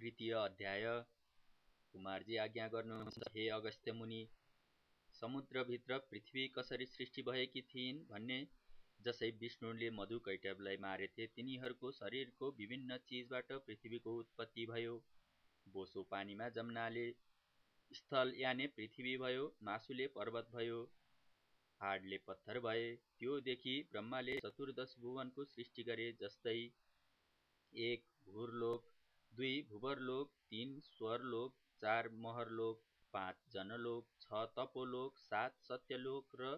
तृतीय अध्याय। कुमारजी आज्ञा गर्नुहुन्छ हे अगस्त्य मुनि समुद्रभित्र पृथ्वी कसरी सृष्टि भएकी थिइन् भन्ने? जसै विष्णुले मधु कैटवलाई मारेथे तिनीहरूको शरीरको विभिन्न चिजबाट पृथ्वीको उत्पत्ति भयो। बोसो पानीमा जम्नाले स्थल याने पृथ्वी भयो मासुले पर्वत भयो हाडले पत्थर भए। त्योदेखि ब्रह्माले चतुर्दश भुवनको सृष्टि गरे जस्तै एक भूरलोक दुई भूवरलोक तिन स्वरलोक चार महरलोक पाँच जनलोक छ तपोलोक सात सत्यलोक र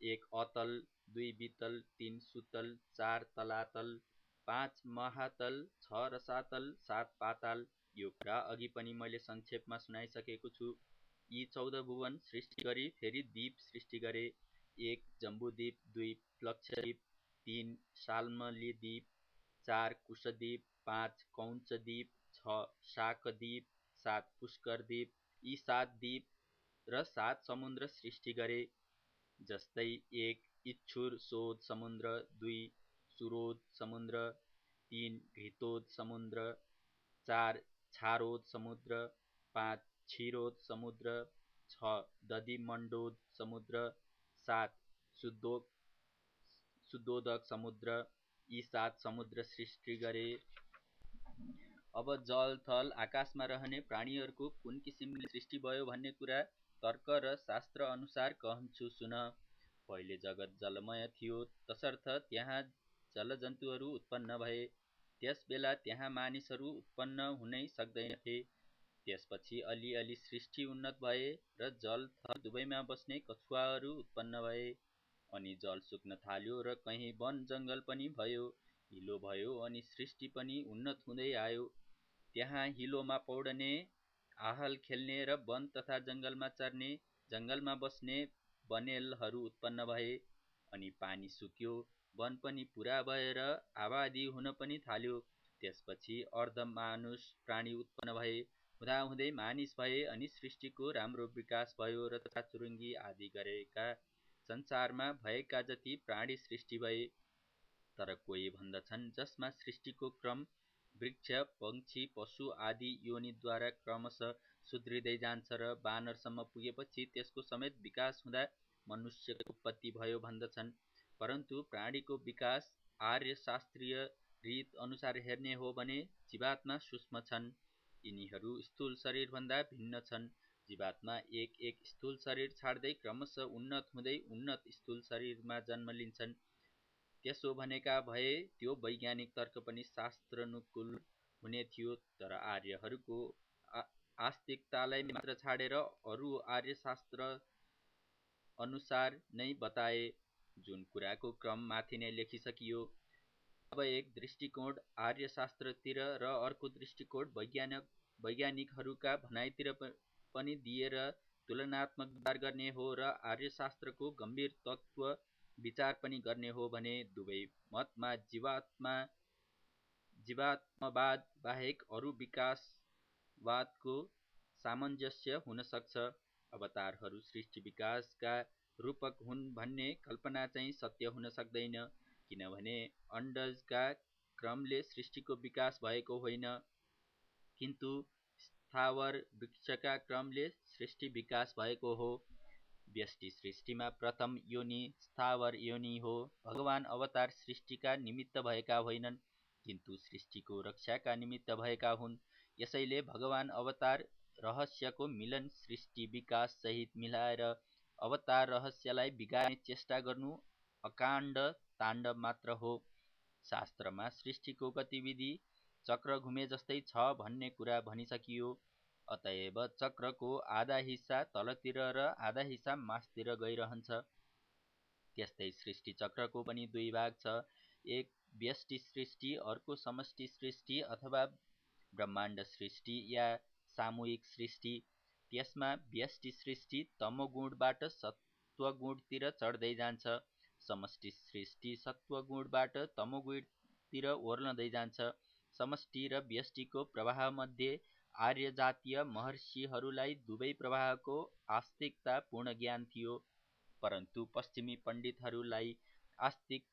एक अतल दुई बितल तिन सुतल चार तलातल पाँच महातल छ रसातल सात पाताल यो कुरा अघि पनि मैले संक्षेपमा सुनाइसकेको छु। यी चौध भुवन सृष्टि गरी फेरि द्वीप सृष्टि गरे। एक जम्बुद्वीप दुई प्लक्षद्वीप तिन साल्मली द्वीप चार कुशद्वीप पाँच कौञ्चद्वीप छ शाकद्वीप सात पुष्करद्वीप यी सात द्वीप र सात समुद्र सृष्टि गरे, जस्तै एक, इच्छुर, सोध समुद्र, दुई, सुरोध समुद्र, तिन घृतोद समुद्र, चार छारोद समुद्र, पाँच छिरोद समुद्र, छ दधिमण्डोद समुद्र, सात शुद्धोक शुद्धोदक समुद्र, यी सात समुद्र सृष्टि गरे। अब जल थल आकाशमा रहने प्राणीहरूको कुन किसिमले सृष्टि भयो भन्ने कुरा तर्क र शास्त्र अनुसार कहन्छु सुन। पहिले जगत जलमय थियो तसर्थ त्यहाँ जलजन्तुहरू उत्पन्न भए। त्यस बेला त्यहाँ मानिसहरू उत्पन्न हुनै सक्दैनथे। त्यसपछि अलिअलि सृष्टि उन्नत भए र जल थल दुवैमा बस्ने कछुवाहरू उत्पन्न भए। अनि जल सुक्न थाल्यो र कहीँ वन जङ्गल पनि भयो। हिलो भयो अनि सृष्टि पनि उन्नत हुँदै आयो। त्यहाँ हिलोमा पौडने आहल खेल्ने र वन तथा जङ्गलमा चर्ने जङ्गलमा बस्ने बनेलहरू उत्पन्न भए अनि पानी सुक्यो वन पनि पुरा भएर आबादी हुन पनि थाल्यो। त्यसपछि अर्धमानुष प्राणी उत्पन्न भए। हुँदाहुँदै मानिस भए अनि सृष्टिको राम्रो विकास भयो र तथा चुरुङ्गी आदि गरेका संसारमा भएका जति प्राणी सृष्टि भए तर कोही भन्दछन् जसमा सृष्टिको क्रम वृक्ष पक्षी पशु आदि योनिद्वारा क्रमशः सुध्रिँदै जान्छ र बानरसम्म पुगेपछि त्यसको समेत विकास हुँदा मनुष्यको उत्पत्ति भयो भन्दछन्। परन्तु प्राणीको विकास आर्य शास्त्रीय रीत अनुसार हेर्ने हो भने जीवात्मा सूक्ष्म छन्। यिनीहरू स्थूल शरीरभन्दा भिन्न छन्। जीवात्मा एक एक स्थूल शरीर छाड्दै क्रमशः उन्नत हुँदै उन्नत स्थूल शरीरमा जन्म लिन्छन्। त्यसो भनेका भए त्यो वैज्ञानिक तर्क पनि शास्त्रानुकूल हुने थियो तर आर्यहरूको आस्तिकतालाई मात्र छाडेर अरू आर्यशास्त्र अनुसार नै बताए। जुन कुराको क्रम माथि नै लेखिसकियो। अब एक दृष्टिकोण आर्यशास्त्रतिर र अर्को दृष्टिकोण वैज्ञानिक वैज्ञानिकहरूका भनाइतिर पनि दिएर तुलनात्मक विचार गर्ने हो र आर्यशास्त्रको गम्भीर तत्त्व विचार पनि गर्ने हो भने दुवै मतमा जीवात्मा जीवात्मवाद बाहेक अरू विकासवादको सामञ्जस्य हुन सक्छ। अवतारहरू सृष्टि विकासका रूपक हुन् भन्ने कल्पना चाहिँ सत्य हुन सक्दैन किनभने अण्डजका क्रमले सृष्टिको विकास भएको होइन। किन्तु स्थावर वृक्षका क्रमले सृष्टि विकास भएको हो। व्यष्टि सृष्टिमा प्रथम योनि स्थावर योनि हो। भगवान अवतार सृष्टिका निमित्त भएका होइनन् किन्तु सृष्टिको रक्षाका निमित्त भएका हुन्। यसैले भगवान अवतार रहस्यको मिलन सृष्टि विकास सहित मिलाएर अवतार रहस्यलाई बिगार्ने चेष्टा गर्नु अकाण्ड ताण्डव मात्र हो। शास्त्रमा सृष्टिको गतिविधि चक्र घुमे जस्तै छ भन्ने कुरा भनिसकियो। अतएव चक्रको आधा हिस्सा तलतिर र आधा हिस्सा मासतिर गइरहन्छ। त्यस्तै सृष्टि चक्रको पनि दुई भाग छ। एक व्यष्टि सृष्टि अर्को समष्टि सृष्टि अथवा ब्रह्माण्ड सृष्टि या सामूहिक सृष्टि। त्यसमा व्यष्टि सृष्टि तमोगुणबाट सत्वगुणतिर चढ्दै जान्छ। समष्टि सृष्टि सत्वगुणबाट तमोगुणतिर ओर्लँदै जान्छ। समष्टि र व्यष्टिको प्रवाहमध्ये आर्य जातीय महर्षिहरूलाई दुवै प्रवाहको आस्तिकता पूर्ण ज्ञान थियो परन्तु पश्चिमी पण्डितहरूलाई आस्तिकतारहित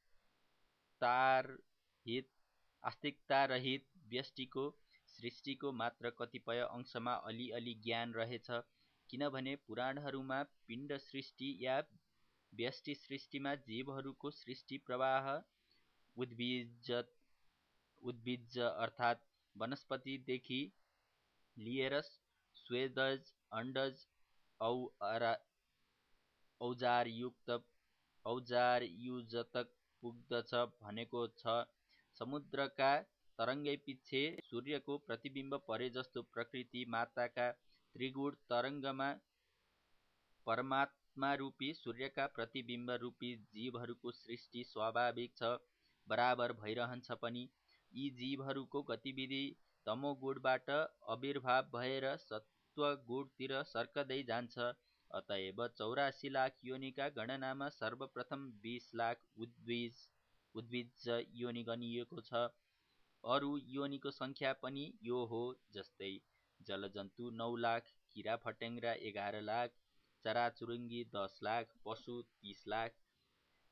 आस्तिकतारहित व्यष्टिको सृष्टिको मात्र कतिपय अंशमा अलिअलि ज्ञान रहेछ किनभने पुराणहरूमा पिण्ड सृष्टि या व्यष्टि सृष्टिमा जीवहरूको सृष्टि प्रवाह उद्भिज उद्भिज अर्थात् वनस्पतिदेखि लिएर स्वेदज अण्डज औ औजारयुक्त औजारयुजतक पुग्दछ भनेको छ। समुद्रका तरङ्गैपिच्छे सूर्यको प्रतिबिम्ब परे जस्तो प्रकृति माताका त्रिगुण तरङ्गमा परमात्मारूपी सूर्यका प्रतिबिम्ब रूपी जीवहरूको सृष्टि स्वाभाविक छ बराबर भइरहन्छ पनि। यी जीवहरूको गतिविधि तमोगुणबाट आविर्भाव भएर सत्वगुणतिर सर्कदै जान्छ। अतएव चौरासी लाख योनिका गणनामा सर्वप्रथम बिस लाख उद्भिज उद्भिज योनि गनिएको छ। अरू योनिको सङ्ख्या पनि यो हो जस्तै जलजन्तु नौ लाख किरा फट्याङ्ग्रा एघार लाख चराचुरुङ्गी दस लाख पशु तिस लाख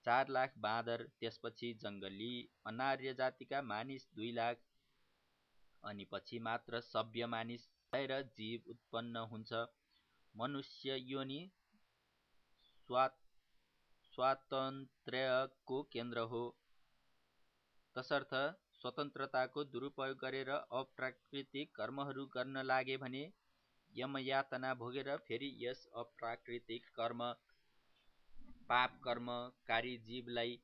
चार लाख बाँदर त्यसपछि जङ्गली अनार्य जातिका मानिस दुई लाख अनि पछि मात्र सभ्य मानिस भएर जीव उत्पन्न हुन्छ। मनुष्य योनि स्वातन्त्र्यको केन्द्र हो। तसर्थ स्वतन्त्रताको दुरुपयोग गरेर अप्राकृतिक कर्महरू गर्न लागे भने यमयातना भोगेर फेरि यस अप्राकृतिक कर्म पाप कर्मकारी जीवलाई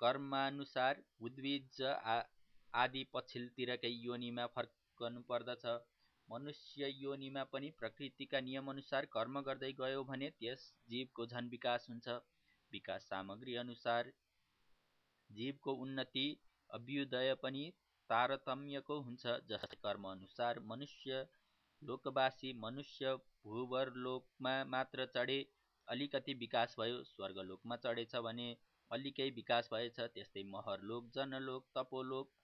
कर्मानुसार उद्भिज आदि पछिल्लोतिरकै योनिमा फर्कनु पर्दछ मनुष्य योनिमा पनि प्रकृतिका नियमअनुसार कर्म गर्दै गयो भने त्यस जीवको झन विकास हुन्छ। विकास सामग्री अनुसार जीवको उन्नति अभ्युदय पनि तारतम्यको हुन्छ जस्तै कर्मअनुसार मनुष्य लोकवासी मनुष्य भूवरलोकमा मात्र चढे अलिकति विकास भयो स्वर्गलोकमा चढेछ भने अलिकै विकास भएछ त्यस्तै महरलोक जनलोक तपोलोक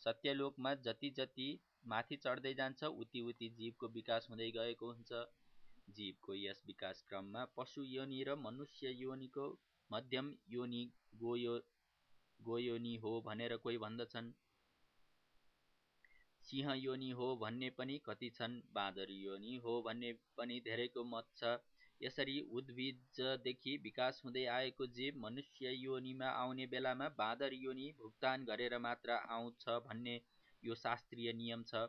सत्यलोकमा जति जति माथि चढ्दै जान्छ उति उति जीवको विकास हुँदै गएको हुन्छ। जीवको यस विकास क्रममा पशु योनि र मनुष्य योनिको मध्यम योनि गोयो गोयोनी हो भनेर कोही भन्दछन्। सिंह योनि हो भन्ने पनि कति छन् बाँदर योनि हो भन्ने पनि धेरैको मत छ। यसरी उद्भिजदेखि विकास हुँदै आएको जीव मनुष्य योनिमा आउने बेलामा बाँदर योनि भुक्तान गरेर मात्र आउँछ भन्ने यो शास्त्रीय नियम छ।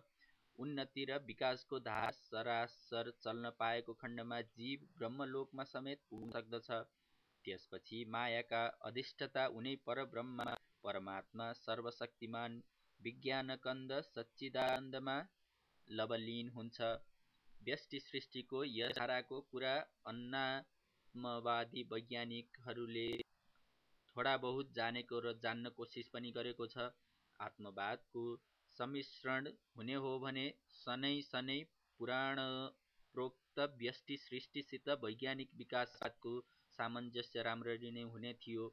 उन्नति र विकासको धार सरासर चल्न पाएको खण्डमा जीव ब्रह्मलोकमा समेत पुग्न सक्दछ त्यसपछि मायाका अधिष्ठता उनै परब्रह्म परमात्मा सर्वशक्तिमान विज्ञानकन्द सच्चिदानन्दमा लवलीन हुन्छ। व्यष्टि सृष्टिको यस धाराको कुरा अन्नात्मवादी वैज्ञानिकहरूले थोडा बहुत जानेको र जान्न कोसिस पनि गरेको छ। आत्मवादको सम्मिश्रण हुने हो भने सनै सनै पुराण प्रोक्त व्यष्टि सृष्टिसित वैज्ञानिक विकासवादको सामञ्जस्य राम्ररी नै हुने थियो।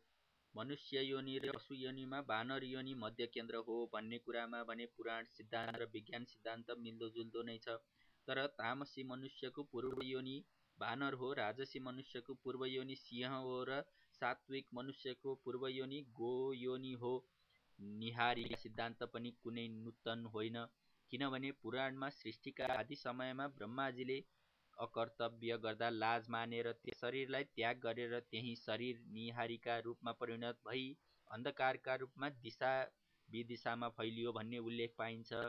मनुष्य योनि र पशु योनिमा बानर योनि मध्य केन्द्र हो भन्ने कुरामा भने पुराण सिद्धान्त र विज्ञान सिद्धान्त मिल्दोजुल्दो नै छ। तर तामसी मनुष्यको पूर्व योनि बानर हो राजसी मनुष्यको पूर्व योनि सिंह हो र सात्विक मनुष्यको पूर्व योनि गो योनि हो। निहारी सिद्धान्त पनि कुनै नूतन होइन किनभने पुराणमा सृष्टिका आदि समयमा ब्रह्माजीले अकर्तव्य गर्दा लाज मानेर त्यस शरीरलाई त्याग गरेर त्यही शरीर निहारीका रूपमा परिणत भई अन्धकारका रूपमा दिशा विदिशामा फैलियो भन्ने उल्लेख पाइन्छ।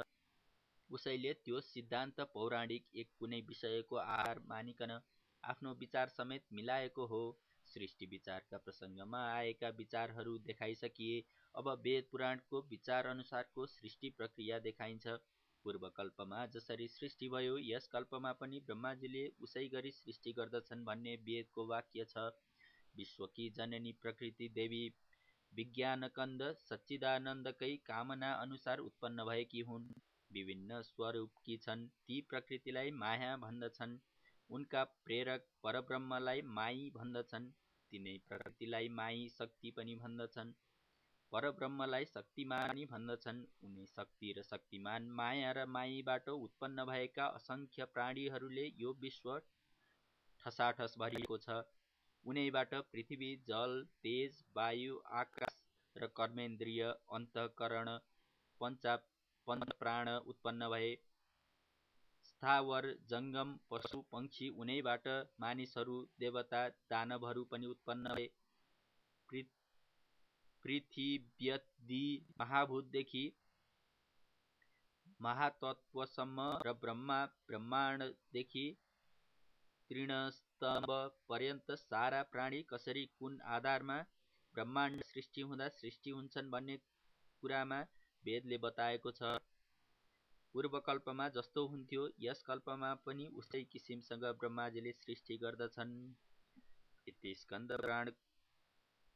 उसैले त्यो सिद्धान्त पौराणिक एक कुनै विषयको आहार मानिकन आफ्नो विचार समेत मिलाएको हो। सृष्टि विचारका प्रसङ्गमा आएका विचारहरू देखाइसकिए। अब वेद पुराणको विचार अनुसारको सृष्टि प्रक्रिया देखाइन्छ। पूर्वकल्पमा जसरी सृष्टि भयो यस कल्पमा पनि ब्रह्माजीले उसै गरी सृष्टि गर्दछन् भन्ने वेदको वाक्य छ। विश्वकी जननी प्रकृति देवी विज्ञानकन्द सच्चिदानन्दकै कामना अनुसार उत्पन्न भएकी हुन्। विभिन्न स्वरूपकी छन् ती प्रकृतिलाई माया भन्दछन्। उनका प्रेरक परब्रह्मलाई माई भन्दछन् तिनै प्रकृतिलाई माई शक्ति पनि भन्दछन्। परब्रह्मलाई शक्तिमानी भन्दछन् उनी शक्ति र शक्तिमान माया र माईबाट उत्पन्न भएका असङ्ख्य प्राणीहरूले यो विश्व ठसाठस भरिएको छ। उनैबाट पृथ्वी जल तेज वायु आकाश र कर्मेन्द्रिय अन्तकरण पञ्चा प्राण उत्पन्न भए। स्थावर जङ्गम पशु पक्षी उनैबाट मानिसहरू देवता दानवहरू पनि उत्पन्न भए। पृथ्वी महाभूतदेखि महातत्वसम्म र ब्रह्मा ब्रह्माण्डदेखि तृणस्तम्भ पर्यन्त सारा प्राणी कसरी कुन आधारमा ब्रह्माण्ड सृष्टि हुँदा सृष्टि हुन्छन् भन्ने कुरामा वेदले बताएको छ। पूर्वकल्पमा जस्तो हुन्थ्यो यस कल्पमा पनि उस्तै किसिमसँग ब्रह्माजीले सृष्टि गर्दछन्। इति स्कन्द पुराण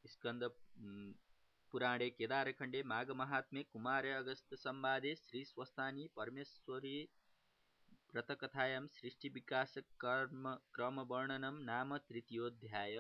स्कन्द पुराणे केदारखण्डे माघमहात्म्ये कुमारे अगस्त संवादे श्री स्वस्तानी परमेश्वरी व्रतकथायां सृष्टिविकासकर्म क्रमवर्णनं नाम तृतीयोऽध्याय।